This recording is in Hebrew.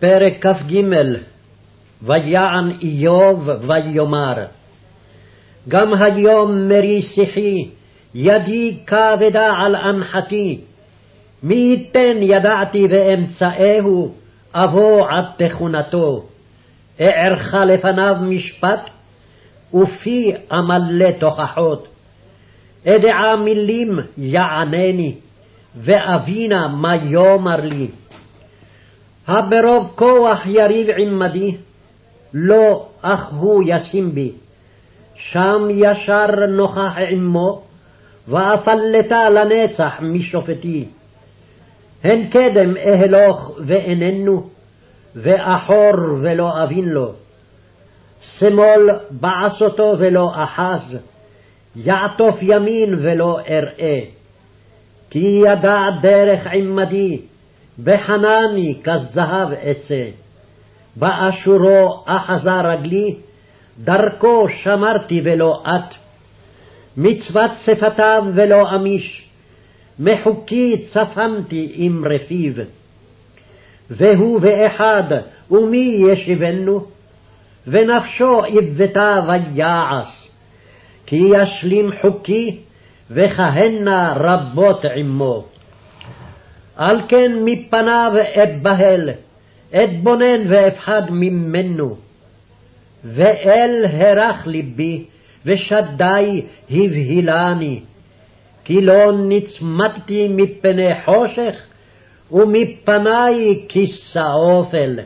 פרק כ"ג ויען איוב ויאמר גם היום מרי שיחי ידי כבדה על אנחתי מי ייתן ידעתי ואמצאהו אבוא עד תכונתו. אערך לפניו משפט ופי אמלא תוכחות. אדעה מילים יענני ואבינה מה יאמר לי הברוב כוח יריב עמדי, לא אך הוא ישים בי. שם ישר נוכח עמו, ואפלתה לנצח משופטי. הן קדם אהלוך ואיננו, ואחור ולא אבין לו. שמאל בעשותו ולא אחז, יעטוף ימין ולא אראה. כי ידע דרך עמדי, בחנני כזהב אצא. באשורו אחזה רגלי, דרכו שמרתי ולא את. מצוות שפתיו ולא אמיש, מחוקי צפנתי עם רפיו. והוא ואחד, ומי ישיבנו? ונפשו עבתה ויעש. כי ישלים חוקי, וכהנה רבות עמו. על כן מפניו אבהל, אתבונן ואפחד ממנו. ואל הרך ליבי, ושדי הבהילני, כי לא נצמדתי מפני חושך, ומפני כיסה אופל.